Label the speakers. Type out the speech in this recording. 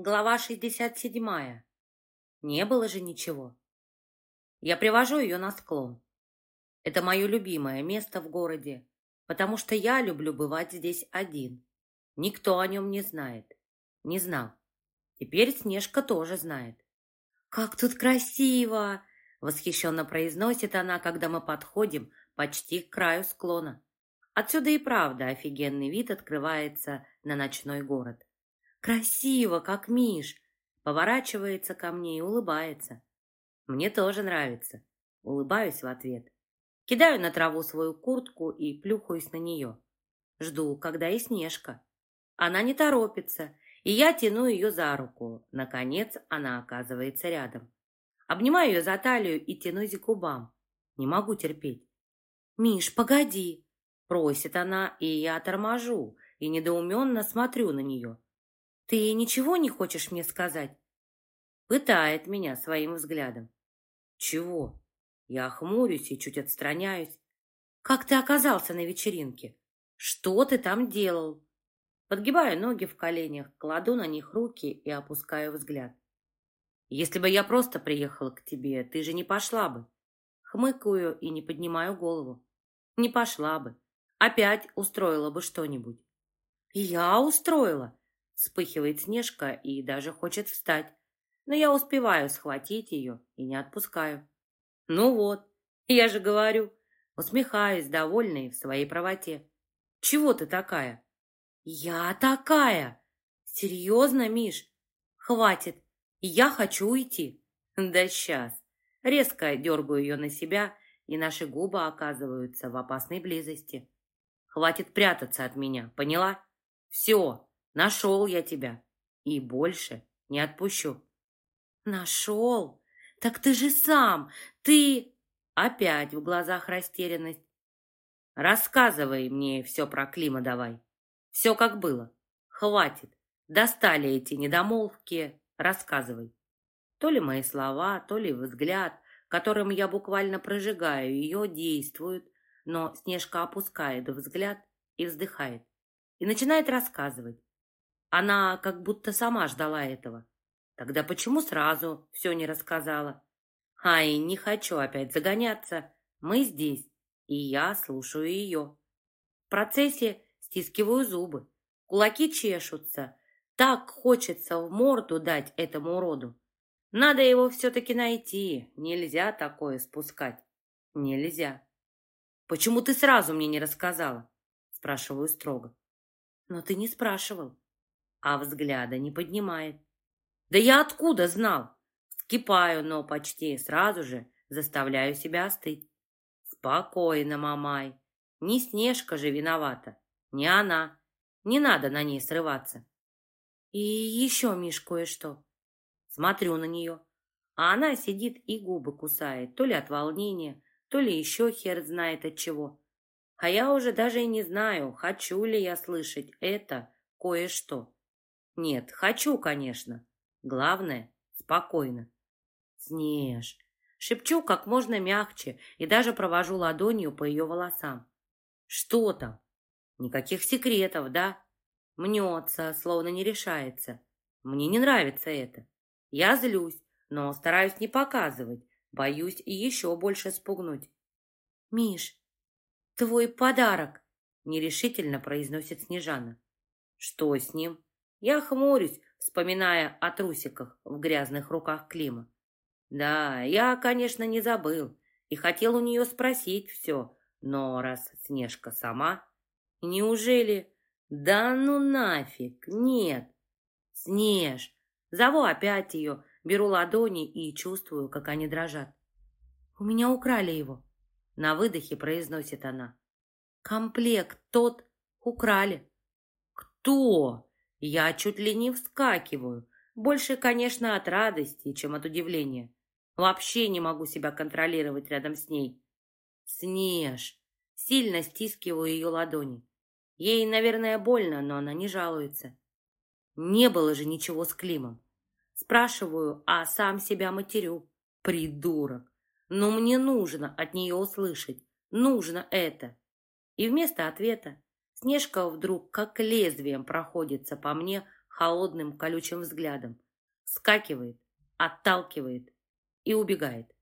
Speaker 1: Глава 67. Не было же ничего. Я привожу ее на склон. Это мое любимое место в городе, потому что я люблю бывать здесь один. Никто о нем не знает. Не знал. Теперь Снежка тоже знает. «Как тут красиво!» — восхищенно произносит она, когда мы подходим почти к краю склона. Отсюда и правда офигенный вид открывается на ночной город. Красиво, как Миш. Поворачивается ко мне и улыбается. Мне тоже нравится. Улыбаюсь в ответ. Кидаю на траву свою куртку и плюхаюсь на нее. Жду, когда и Снежка. Она не торопится, и я тяну ее за руку. Наконец она оказывается рядом. Обнимаю ее за талию и тянусь к губам. Не могу терпеть. «Миш, погоди!» Просит она, и я торможу, и недоуменно смотрю на нее. «Ты ничего не хочешь мне сказать?» Пытает меня своим взглядом. «Чего?» Я хмурюсь и чуть отстраняюсь. «Как ты оказался на вечеринке? Что ты там делал?» Подгибаю ноги в коленях, кладу на них руки и опускаю взгляд. «Если бы я просто приехала к тебе, ты же не пошла бы». Хмыкаю и не поднимаю голову. «Не пошла бы. Опять устроила бы что-нибудь». «Я устроила?» Вспыхивает Снежка и даже хочет встать. Но я успеваю схватить ее и не отпускаю. Ну вот, я же говорю, усмехаюсь, довольной в своей правоте. Чего ты такая? Я такая. Серьезно, Миш? Хватит, я хочу уйти. Да сейчас. Резко дергаю ее на себя, и наши губы оказываются в опасной близости. Хватит прятаться от меня, поняла? Все, Нашел я тебя. И больше не отпущу. Нашел? Так ты же сам. Ты... Опять в глазах растерянность. Рассказывай мне все про Клима давай. Все как было. Хватит. Достали эти недомолвки. Рассказывай. То ли мои слова, то ли взгляд, которым я буквально прожигаю ее, действуют, но Снежка опускает взгляд и вздыхает. И начинает рассказывать. Она как будто сама ждала этого. Тогда почему сразу все не рассказала? Ай, не хочу опять загоняться. Мы здесь, и я слушаю ее. В процессе стискиваю зубы. Кулаки чешутся. Так хочется в морду дать этому уроду. Надо его все-таки найти. Нельзя такое спускать. Нельзя. «Почему ты сразу мне не рассказала?» Спрашиваю строго. «Но ты не спрашивал а взгляда не поднимает. Да я откуда знал? Вскипаю, но почти сразу же заставляю себя остыть. Спокойно, мамай. Не Снежка же виновата, не она. Не надо на ней срываться. И еще, Миш, кое-что. Смотрю на нее, а она сидит и губы кусает, то ли от волнения, то ли еще хер знает от чего. А я уже даже и не знаю, хочу ли я слышать это кое-что. Нет, хочу, конечно. Главное, спокойно. Снеж. Шепчу как можно мягче и даже провожу ладонью по ее волосам. Что там? Никаких секретов, да? Мнется, словно не решается. Мне не нравится это. Я злюсь, но стараюсь не показывать. Боюсь и еще больше спугнуть. «Миш, твой подарок!» Нерешительно произносит Снежана. «Что с ним?» Я хмурюсь, вспоминая о трусиках в грязных руках Клима. Да, я, конечно, не забыл и хотел у нее спросить все, но раз Снежка сама... Неужели... Да ну нафиг, нет. Снеж. Зову опять ее, беру ладони и чувствую, как они дрожат. У меня украли его. На выдохе произносит она. Комплект тот украли. Кто? Я чуть ли не вскакиваю. Больше, конечно, от радости, чем от удивления. Вообще не могу себя контролировать рядом с ней. Снеж. Сильно стискиваю ее ладони. Ей, наверное, больно, но она не жалуется. Не было же ничего с Климом. Спрашиваю, а сам себя матерю. Придурок. Но мне нужно от нее услышать. Нужно это. И вместо ответа Снежка вдруг как лезвием проходится по мне холодным колючим взглядом, скакивает, отталкивает и убегает.